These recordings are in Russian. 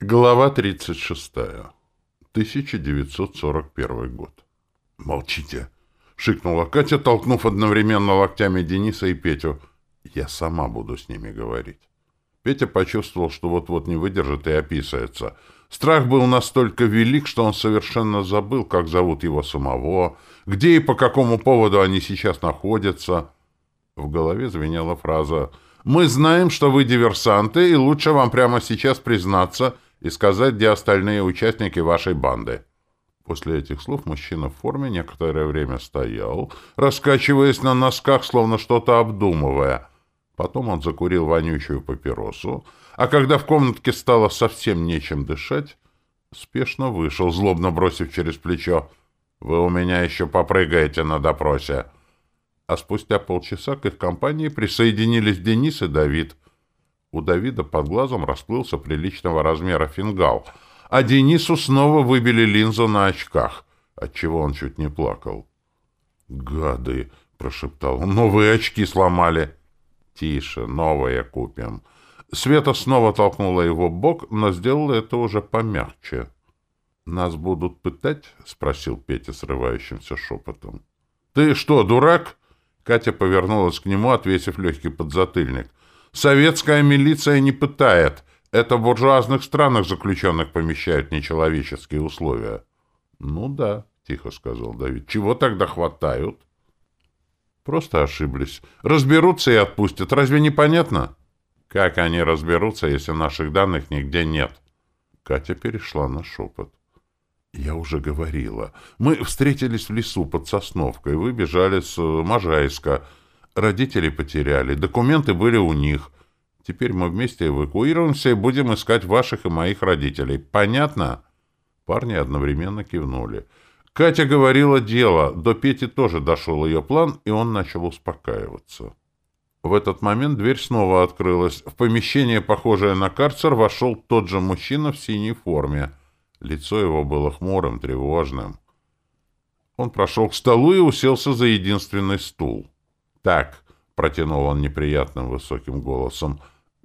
Глава 36. 1941 год. «Молчите!» — шикнула Катя, толкнув одновременно локтями Дениса и Петю. «Я сама буду с ними говорить». Петя почувствовал, что вот-вот не выдержит и описается. Страх был настолько велик, что он совершенно забыл, как зовут его самого, где и по какому поводу они сейчас находятся. В голове звенела фраза «Мы знаем, что вы диверсанты, и лучше вам прямо сейчас признаться — и сказать, где остальные участники вашей банды». После этих слов мужчина в форме некоторое время стоял, раскачиваясь на носках, словно что-то обдумывая. Потом он закурил вонючую папиросу, а когда в комнатке стало совсем нечем дышать, спешно вышел, злобно бросив через плечо. «Вы у меня еще попрыгаете на допросе». А спустя полчаса к их компании присоединились Денис и Давид — у Давида под глазом расплылся приличного размера фингал, а Денису снова выбили линзу на очках, отчего он чуть не плакал. «Гады!» — прошептал он. «Новые очки сломали!» «Тише, новые купим!» Света снова толкнула его бок, но сделала это уже помягче. «Нас будут пытать?» — спросил Петя срывающимся шепотом. «Ты что, дурак?» Катя повернулась к нему, отвесив легкий подзатыльник. Советская милиция не пытает. Это в буржуазных странах заключенных помещают нечеловеческие условия. — Ну да, — тихо сказал Давид. — Чего тогда хватают? — Просто ошиблись. Разберутся и отпустят. Разве не понятно? — Как они разберутся, если наших данных нигде нет? Катя перешла на шепот. — Я уже говорила. Мы встретились в лесу под Сосновкой. Вы бежали с Можайска. Родители потеряли, документы были у них. Теперь мы вместе эвакуируемся и будем искать ваших и моих родителей. Понятно?» Парни одновременно кивнули. Катя говорила дело. До Пети тоже дошел ее план, и он начал успокаиваться. В этот момент дверь снова открылась. В помещение, похожее на карцер, вошел тот же мужчина в синей форме. Лицо его было хмурым, тревожным. Он прошел к столу и уселся за единственный стул. «Так», — протянул он неприятным высоким голосом,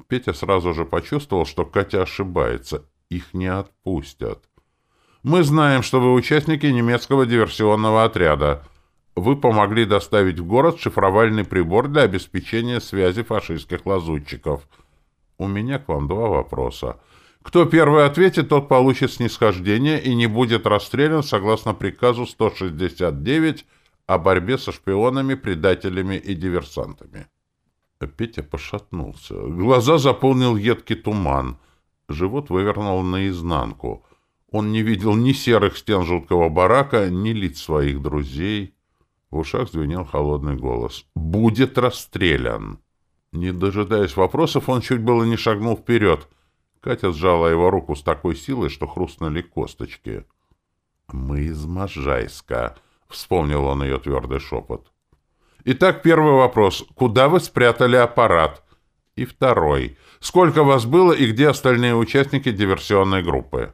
Петя сразу же почувствовал, что Катя ошибается. Их не отпустят. «Мы знаем, что вы участники немецкого диверсионного отряда. Вы помогли доставить в город шифровальный прибор для обеспечения связи фашистских лазутчиков. У меня к вам два вопроса. Кто первый ответит, тот получит снисхождение и не будет расстрелян согласно приказу 169 о борьбе со шпионами, предателями и диверсантами. Петя пошатнулся. Глаза заполнил едкий туман. Живот вывернул наизнанку. Он не видел ни серых стен жуткого барака, ни лиц своих друзей. В ушах звенел холодный голос. «Будет расстрелян!» Не дожидаясь вопросов, он чуть было не шагнул вперед. Катя сжала его руку с такой силой, что хрустнули косточки. «Мы из Можайска», Вспомнил он ее твердый шепот. Итак, первый вопрос. Куда вы спрятали аппарат? И второй. Сколько вас было и где остальные участники диверсионной группы?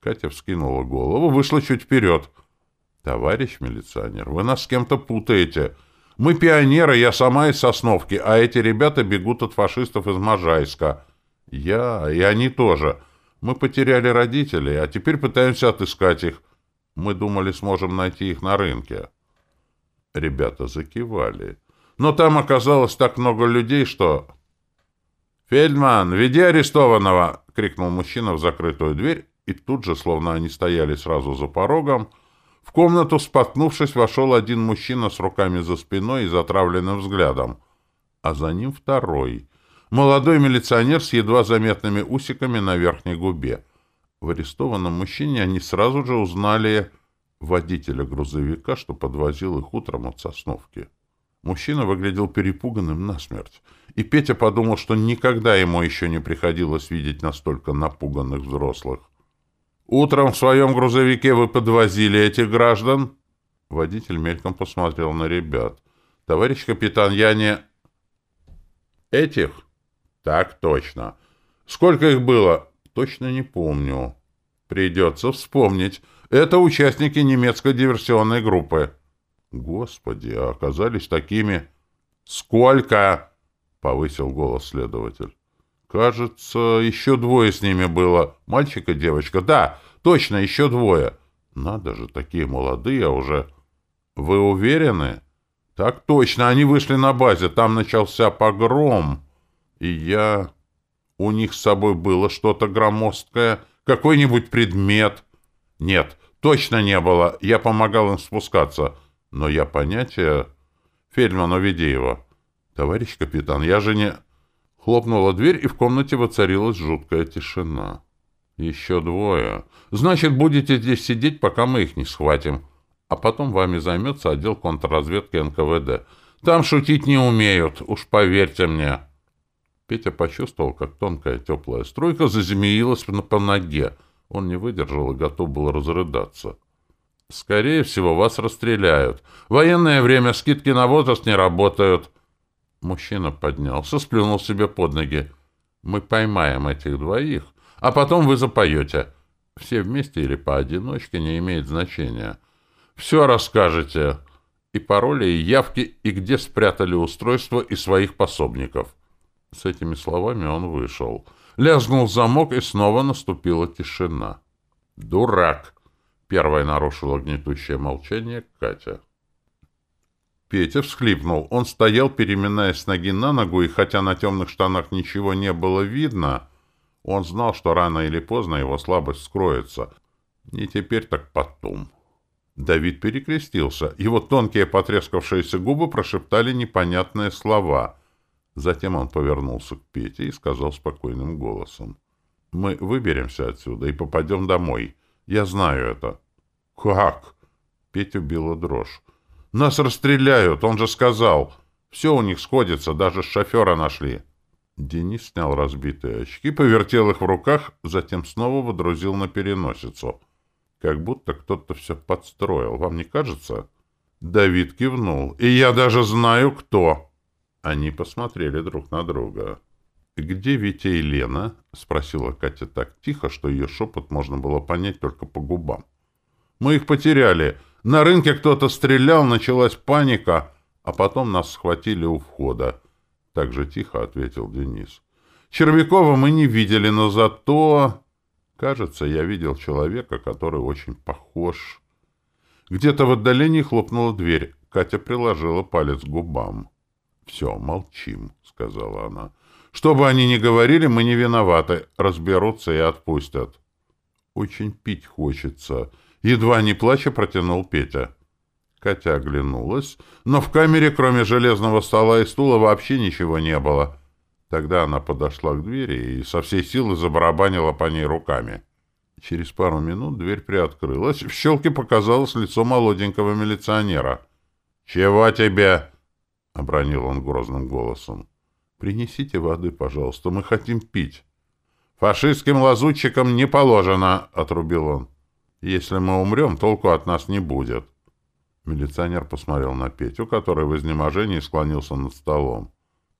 Катя вскинула голову, вышла чуть вперед. Товарищ милиционер, вы нас с кем-то путаете. Мы пионеры, я сама из Сосновки, а эти ребята бегут от фашистов из Можайска. Я и они тоже. Мы потеряли родителей, а теперь пытаемся отыскать их. Мы думали, сможем найти их на рынке. Ребята закивали. Но там оказалось так много людей, что... «Фельдман, веди арестованного!» — крикнул мужчина в закрытую дверь, и тут же, словно они стояли сразу за порогом, в комнату, споткнувшись, вошел один мужчина с руками за спиной и затравленным взглядом, а за ним второй — молодой милиционер с едва заметными усиками на верхней губе — в арестованном мужчине они сразу же узнали водителя грузовика, что подвозил их утром от Сосновки. Мужчина выглядел перепуганным насмерть, и Петя подумал, что никогда ему еще не приходилось видеть настолько напуганных взрослых. «Утром в своем грузовике вы подвозили этих граждан?» Водитель мельком посмотрел на ребят. «Товарищ капитан, я не...» «Этих?» «Так точно. Сколько их было?» Точно не помню. Придется вспомнить. Это участники немецкой диверсионной группы. Господи, а оказались такими... Сколько? Повысил голос следователь. Кажется, еще двое с ними было. Мальчик и девочка. Да, точно, еще двое. Надо же, такие молодые уже. Вы уверены? Так точно, они вышли на базе. Там начался погром. И я... У них с собой было что-то громоздкое, какой-нибудь предмет. Нет, точно не было. Я помогал им спускаться. Но я понятия... Фельдман, уведи его. Товарищ капитан, я же не... Хлопнула дверь, и в комнате воцарилась жуткая тишина. «Еще двое. Значит, будете здесь сидеть, пока мы их не схватим. А потом вами займется отдел контрразведки НКВД. Там шутить не умеют, уж поверьте мне». Петя почувствовал, как тонкая теплая струйка заземеилась по ноге. Он не выдержал и готов был разрыдаться. «Скорее всего, вас расстреляют. Военное время скидки на возраст не работают». Мужчина поднялся, сплюнул себе под ноги. «Мы поймаем этих двоих, а потом вы запоете. Все вместе или поодиночке не имеет значения. Все расскажете. И пароли, и явки, и где спрятали устройство и своих пособников». С этими словами он вышел. Лязгнул замок, и снова наступила тишина. «Дурак!» — первая нарушила гнетущее молчание Катя. Петя всхлипнул. Он стоял, переминаясь с ноги на ногу, и хотя на темных штанах ничего не было видно, он знал, что рано или поздно его слабость скроется. Не теперь, так потом. Давид перекрестился. Его тонкие потрескавшиеся губы прошептали непонятные слова. Затем он повернулся к Пете и сказал спокойным голосом. «Мы выберемся отсюда и попадем домой. Я знаю это». «Как?» Петю била дрожь. Нас расстреляют, он же сказал. Все у них сходится, даже шофера нашли. Денис снял разбитые очки, повертел их в руках, затем снова водрузил на переносицу. Как будто кто-то все подстроил. Вам не кажется? Давид кивнул. И я даже знаю, кто. Они посмотрели друг на друга. «Где Витя и Лена?» — спросила Катя так тихо, что ее шепот можно было понять только по губам. «Мы их потеряли. На рынке кто-то стрелял, началась паника, а потом нас схватили у входа. Так же тихо ответил Денис. Червякова мы не видели, но зато... Кажется, я видел человека, который очень похож. Где-то в отдалении хлопнула дверь. Катя приложила палец к губам. «Все, молчим», — сказала она. «Что бы они ни говорили, мы не виноваты. Разберутся и отпустят». «Очень пить хочется», Едва не плача протянул Петя. Катя оглянулась, но в камере, кроме железного стола и стула, вообще ничего не было. Тогда она подошла к двери и со всей силы забарабанила по ней руками. Через пару минут дверь приоткрылась, в щелке показалось лицо молоденького милиционера. «Чего тебе?» — обронил он грозным голосом. «Принесите воды, пожалуйста, мы хотим пить». «Фашистским лазутчикам не положено», — отрубил он. Если мы умрем, толку от нас не будет. Милиционер посмотрел на Петю, который в изнеможении склонился над столом.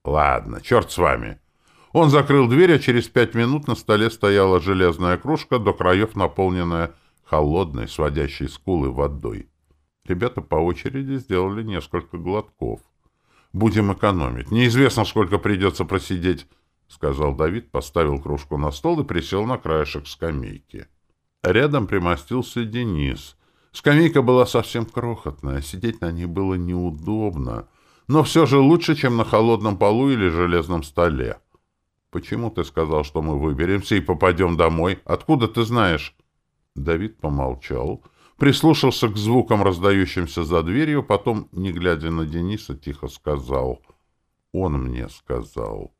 «Ладно, черт с вами!» Он закрыл дверь, а через пять минут на столе стояла железная кружка, до краев наполненная холодной, сводящей скулы водой. Ребята по очереди сделали несколько глотков. «Будем экономить. Неизвестно, сколько придется просидеть», — сказал Давид, поставил кружку на стол и присел на краешек скамейки. Рядом примостился Денис. Скамейка была совсем крохотная, сидеть на ней было неудобно, но все же лучше, чем на холодном полу или железном столе. «Почему ты сказал, что мы выберемся и попадем домой? Откуда ты знаешь?» Давид помолчал, прислушался к звукам, раздающимся за дверью, потом, не глядя на Дениса, тихо сказал. «Он мне сказал».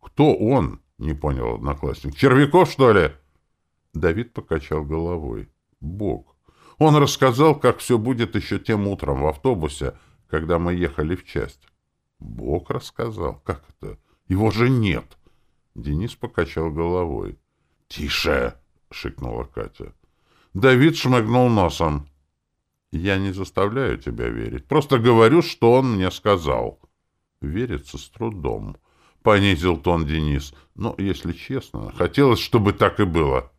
«Кто он?» — не понял одноклассник. «Червяков, что ли?» Давид покачал головой. Бог. Он рассказал, как все будет еще тем утром в автобусе, когда мы ехали в часть. Бог рассказал. Как это? Его же нет. Денис покачал головой. «Тише!» — шикнула Катя. Давид шмыгнул носом. «Я не заставляю тебя верить. Просто говорю, что он мне сказал». Верится с трудом. Понизил тон Денис. Но, если честно, хотелось, чтобы так и было.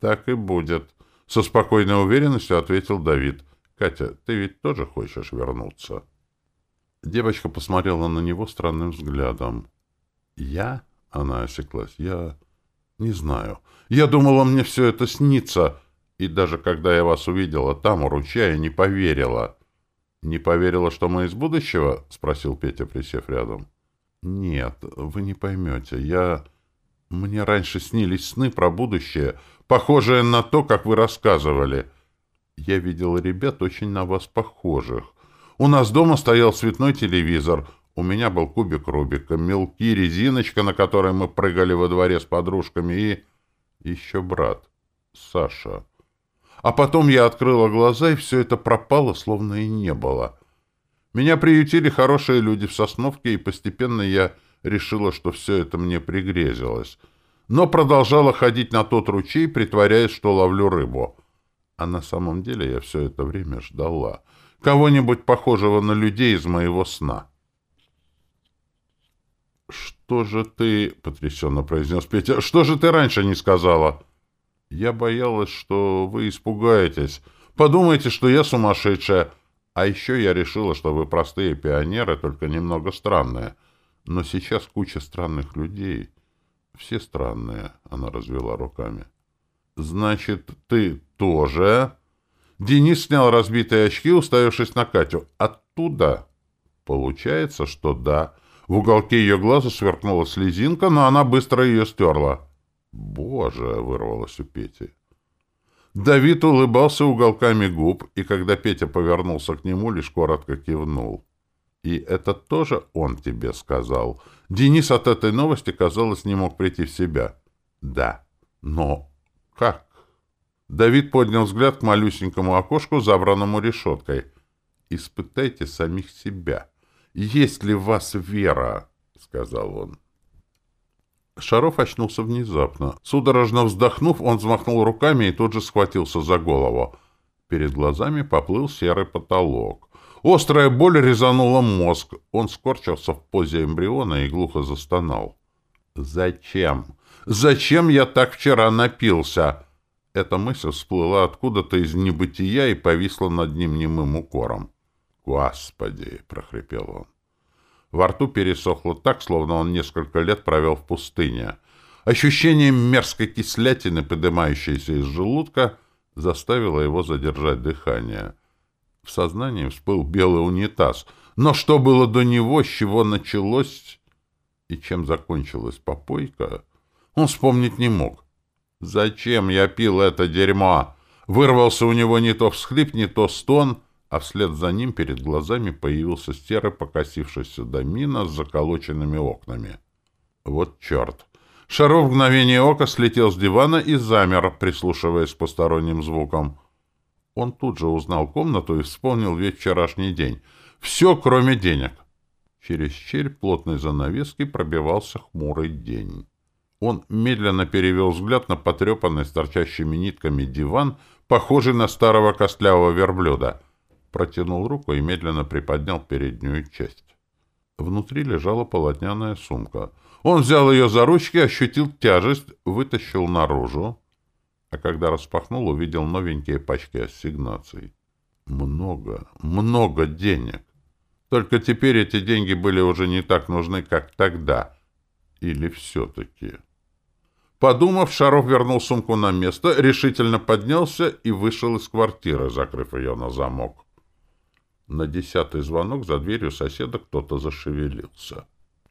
«Так и будет», — со спокойной уверенностью ответил Давид. «Катя, ты ведь тоже хочешь вернуться?» Девочка посмотрела на него странным взглядом. «Я?» Она осеклась. «Я не знаю. Я думала, мне все это снится. И даже когда я вас увидела там, у ручья, не поверила». «Не поверила, что мы из будущего?» — спросил Петя, присев рядом. «Нет, вы не поймете. Я... Мне раньше снились сны про будущее, похожие на то, как вы рассказывали. Я видел ребят очень на вас похожих. У нас дома стоял цветной телевизор, у меня был кубик Рубика, мелки, резиночка, на которой мы прыгали во дворе с подружками, и... еще брат, Саша. А потом я открыла глаза, и все это пропало, словно и не было». Меня приютили хорошие люди в Сосновке, и постепенно я решила, что все это мне пригрезилось. Но продолжала ходить на тот ручей, притворяясь, что ловлю рыбу. А на самом деле я все это время ждала. Кого-нибудь похожего на людей из моего сна. «Что же ты...» — потрясенно произнес Петя. «Что же ты раньше не сказала?» «Я боялась, что вы испугаетесь. Подумайте, что я сумасшедшая». А еще я решила, что вы простые пионеры, только немного странные. Но сейчас куча странных людей. Все странные, — она развела руками. Значит, ты тоже? Денис снял разбитые очки, уставившись на Катю. Оттуда? Получается, что да. В уголке ее глаза сверкнула слезинка, но она быстро ее стерла. «Боже!» — вырвалось у Пети. Давид улыбался уголками губ, и когда Петя повернулся к нему, лишь коротко кивнул. «И это тоже он тебе сказал?» Денис от этой новости, казалось, не мог прийти в себя. «Да. Но как?» Давид поднял взгляд к малюсенькому окошку, забранному решеткой. «Испытайте самих себя. Есть ли в вас вера?» — сказал он. Шаров очнулся внезапно. Судорожно вздохнув, он взмахнул руками и тут же схватился за голову. Перед глазами поплыл серый потолок. Острая боль резанула мозг. Он скорчился в позе эмбриона и глухо застонал. «Зачем? Зачем я так вчера напился?» Эта мысль всплыла откуда-то из небытия и повисла над ним немым укором. «Господи!» — прохрипел он. Во рту пересохло так, словно он несколько лет провел в пустыне. Ощущение мерзкой кислятины, поднимающейся из желудка, заставило его задержать дыхание. В сознании всплыл белый унитаз. Но что было до него, с чего началось и чем закончилась попойка, он вспомнить не мог. «Зачем я пил это дерьмо?» Вырвался у него не то всхлип, не то стон — а вслед за ним перед глазами появился серый покосившийся домина с заколоченными окнами. Вот черт! Шаров в мгновение ока слетел с дивана и замер, прислушиваясь к посторонним звукам. Он тут же узнал комнату и вспомнил весь вчерашний день. Все, кроме денег. Через щель плотной занавески пробивался хмурый день. Он медленно перевел взгляд на потрепанный с торчащими нитками диван, похожий на старого костлявого верблюда — протянул руку и медленно приподнял переднюю часть. Внутри лежала полотняная сумка. Он взял ее за ручки, ощутил тяжесть, вытащил наружу, а когда распахнул, увидел новенькие пачки ассигнаций. Много, много денег. Только теперь эти деньги были уже не так нужны, как тогда. Или все-таки... Подумав, Шаров вернул сумку на место, решительно поднялся и вышел из квартиры, закрыв ее на замок. На десятый звонок за дверью соседа кто-то зашевелился.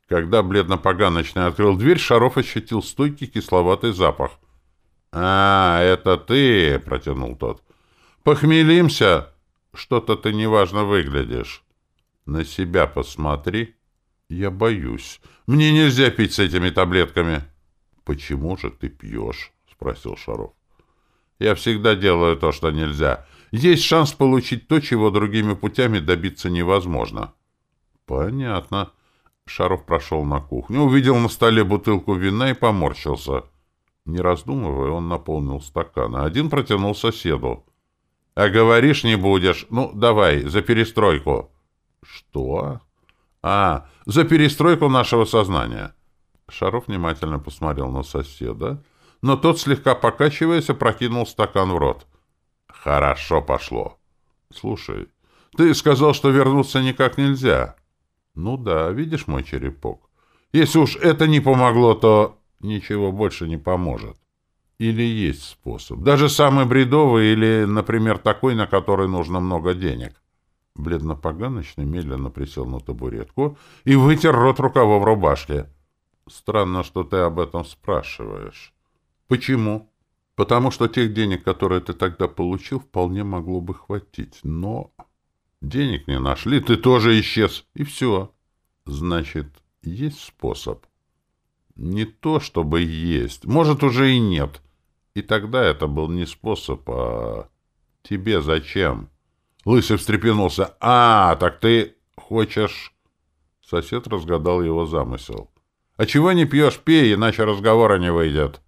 Когда бледно-поганочный открыл дверь, Шаров ощутил стойкий кисловатый запах. «А, это ты!» — протянул тот. «Похмелимся? Что-то ты неважно выглядишь. На себя посмотри. Я боюсь. Мне нельзя пить с этими таблетками». «Почему же ты пьешь?» — спросил Шаров. «Я всегда делаю то, что нельзя. Есть шанс получить то, чего другими путями добиться невозможно. Понятно. Шаров прошел на кухню, увидел на столе бутылку вина и поморщился. Не раздумывая, он наполнил стакан, а один протянул соседу. — А говоришь, не будешь. Ну, давай, за перестройку. — Что? — А, за перестройку нашего сознания. Шаров внимательно посмотрел на соседа, но тот, слегка покачиваясь, опрокинул стакан в рот. Хорошо пошло. Слушай, ты сказал, что вернуться никак нельзя. Ну да, видишь мой черепок? Если уж это не помогло, то ничего больше не поможет. Или есть способ. Даже самый бредовый или, например, такой, на который нужно много денег. Бледно-поганочный медленно присел на табуретку и вытер рот рукавом рубашки. Странно, что ты об этом спрашиваешь. Почему? Потому что тех денег, которые ты тогда получил, вполне могло бы хватить. Но денег не нашли, ты тоже исчез, и все. Значит, есть способ? Не то, чтобы есть. Может, уже и нет. И тогда это был не способ, а... Тебе зачем? Лысый встрепенулся. А, так ты хочешь... Сосед разгадал его замысел. «А чего не пьешь? Пей, иначе разговора не выйдет».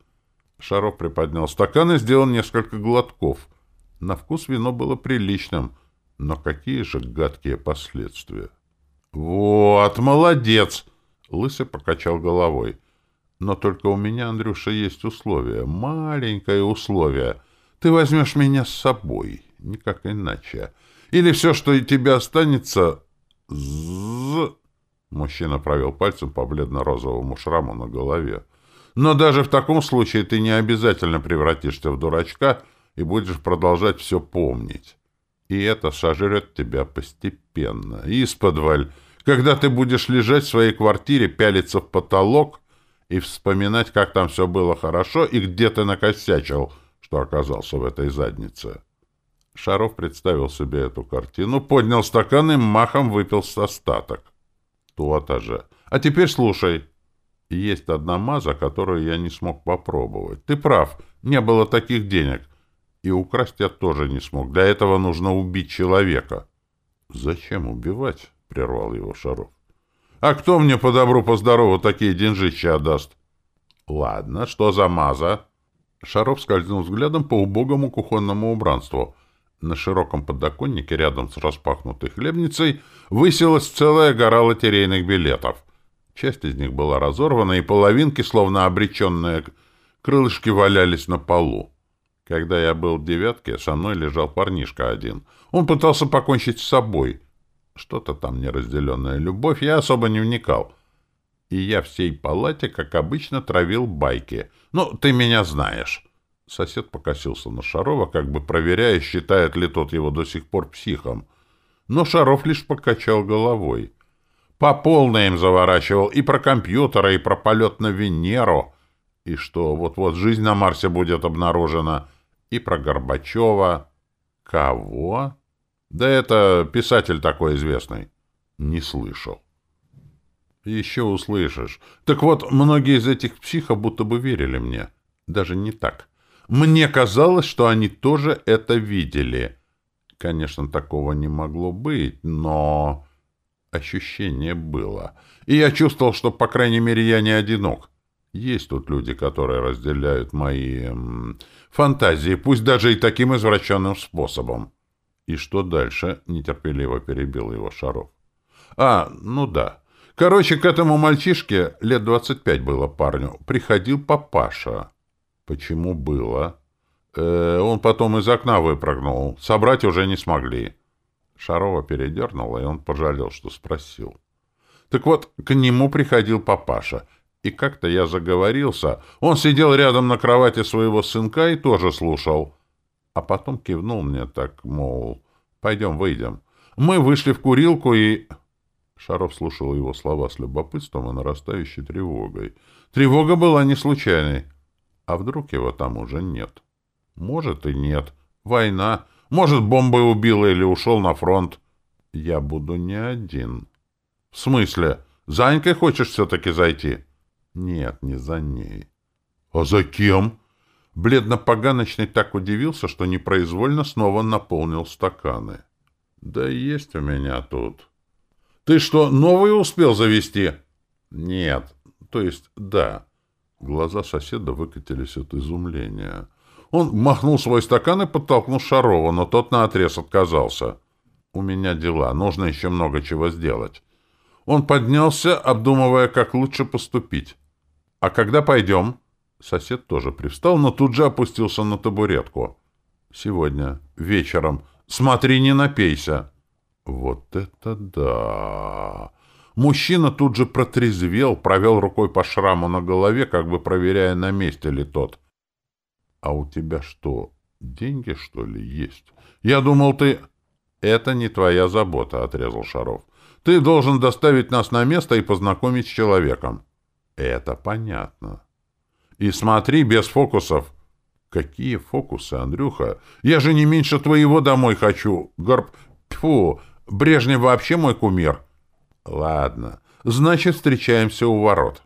Шаров приподнял стакан и сделал несколько глотков. На вкус вино было приличным, но какие же гадкие последствия. «Вот, молодец!» — Лысый покачал головой. «Но только у меня, Андрюша, есть условие. Маленькое условие. Ты возьмешь меня с собой, никак иначе. Или все, что у тебя останется... З...» Мужчина провел пальцем по бледно-розовому шраму на голове. Но даже в таком случае ты не обязательно превратишься в дурачка и будешь продолжать все помнить. И это сожрет тебя постепенно, исподволь, когда ты будешь лежать в своей квартире, пялиться в потолок и вспоминать, как там все было хорошо и где ты накосячил, что оказался в этой заднице. Шаров представил себе эту картину, поднял стакан и махом выпил с остаток. То-то же. А теперь слушай. Есть одна маза, которую я не смог попробовать. Ты прав, не было таких денег. И украсть я тоже не смог. Для этого нужно убить человека. Зачем убивать? — прервал его Шаров. А кто мне по добру, по здорову такие деньжища отдаст? Ладно, что за маза? Шаров скользнул взглядом по убогому кухонному убранству. На широком подоконнике рядом с распахнутой хлебницей высилась целая гора лотерейных билетов — Часть из них была разорвана, и половинки, словно обреченные крылышки, валялись на полу. Когда я был в девятке, со мной лежал парнишка один. Он пытался покончить с собой. Что-то там неразделенная любовь, я особо не вникал. И я всей палате, как обычно, травил байки. Ну, ты меня знаешь. Сосед покосился на Шарова, как бы проверяя, считает ли тот его до сих пор психом. Но Шаров лишь покачал головой. По полной им заворачивал и про компьютеры, и про полет на Венеру, и что вот-вот жизнь на Марсе будет обнаружена, и про Горбачева. Кого? Да это писатель такой известный. Не слышал. Еще услышишь. Так вот, многие из этих психов будто бы верили мне. Даже не так. Мне казалось, что они тоже это видели. Конечно, такого не могло быть, но... Ощущение было. И я чувствовал, что, по крайней мере, я не одинок. Есть тут люди, которые разделяют мои м, фантазии, пусть даже и таким извращенным способом. И что дальше? Нетерпеливо перебил его Шаров. А, ну да. Короче, к этому мальчишке лет двадцать пять было парню. Приходил папаша. Почему было? Э, он потом из окна выпрыгнул. Собрать уже не смогли. Шарова передернула, и он пожалел, что спросил. Так вот, к нему приходил папаша, и как-то я заговорился. Он сидел рядом на кровати своего сынка и тоже слушал. А потом кивнул мне так, мол, пойдем, выйдем. Мы вышли в курилку и... Шаров слушал его слова с любопытством и нарастающей тревогой. Тревога была не случайной. А вдруг его там уже нет? Может и нет. Война. Может, бомбой убил или ушел на фронт. Я буду не один. В смысле? За Анькой хочешь все-таки зайти? Нет, не за ней. А за кем? Бледно-поганочный так удивился, что непроизвольно снова наполнил стаканы. Да есть у меня тут. Ты что, новый успел завести? Нет. То есть, да. Глаза соседа выкатились от изумления. Он махнул свой стакан и подтолкнул Шарова, но тот наотрез отказался. «У меня дела, нужно еще много чего сделать». Он поднялся, обдумывая, как лучше поступить. «А когда пойдем?» Сосед тоже привстал, но тут же опустился на табуретку. «Сегодня, вечером. Смотри, не напейся». «Вот это да! Мужчина тут же протрезвел, провел рукой по шраму на голове, как бы проверяя, на месте ли тот. — А у тебя что, деньги, что ли, есть? Я думал, ты... — Это не твоя забота, — отрезал Шаров. — Ты должен доставить нас на место и познакомить с человеком. — Это понятно. — И смотри, без фокусов. — Какие фокусы, Андрюха? Я же не меньше твоего домой хочу. Горб... Фу, Брежнев вообще мой кумир. — Ладно. Значит, встречаемся у ворот.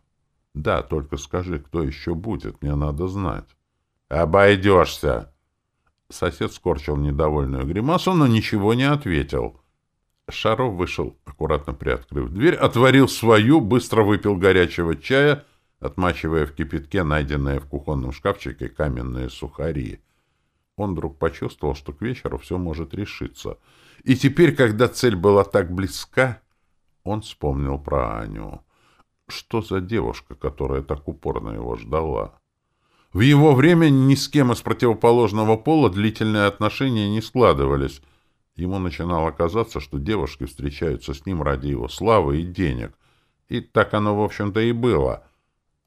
Да, только скажи, кто еще будет, мне надо знать. Обойдешься. Сосед скорчил недовольную гримасу, но ничего не ответил. Шаров вышел, аккуратно приоткрыв дверь, отворил свою, быстро выпил горячего чая, отмачивая в кипятке найденные в кухонном шкафчике каменные сухари. Он вдруг почувствовал, что к вечеру все может решиться. И теперь, когда цель была так близка, он вспомнил про Аню. Что за девушка, которая так упорно его ждала? В его время ни с кем из противоположного пола длительные отношения не складывались. Ему начинало казаться, что девушки встречаются с ним ради его славы и денег. И так оно, в общем-то, и было.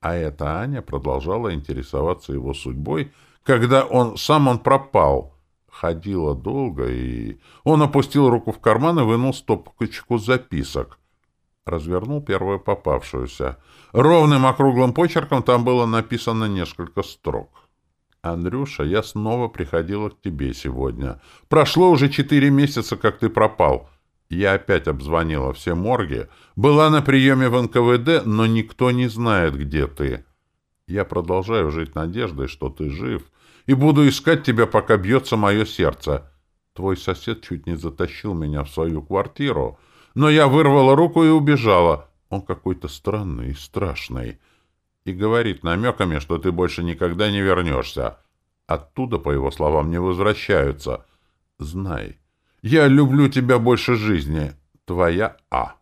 А эта Аня продолжала интересоваться его судьбой, когда он сам он пропал. Ходила долго, и он опустил руку в карман и вынул стопочку записок развернул первую попавшуюся. Ровным округлым почерком там было написано несколько строк. «Андрюша, я снова приходила к тебе сегодня. Прошло уже четыре месяца, как ты пропал. Я опять обзвонила все морги. Была на приеме в НКВД, но никто не знает, где ты. Я продолжаю жить надеждой, что ты жив, и буду искать тебя, пока бьется мое сердце. Твой сосед чуть не затащил меня в свою квартиру» но я вырвала руку и убежала. Он какой-то странный и страшный. И говорит намеками, что ты больше никогда не вернешься. Оттуда, по его словам, не возвращаются. Знай, я люблю тебя больше жизни. Твоя А.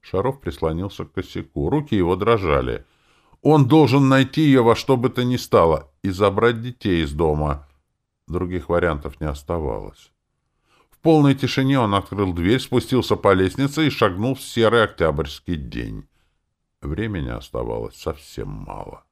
Шаров прислонился к косяку. Руки его дрожали. Он должен найти ее во что бы то ни стало и забрать детей из дома. Других вариантов не оставалось. В полной тишине он открыл дверь, спустился по лестнице и шагнул в серый октябрьский день. Времени оставалось совсем мало.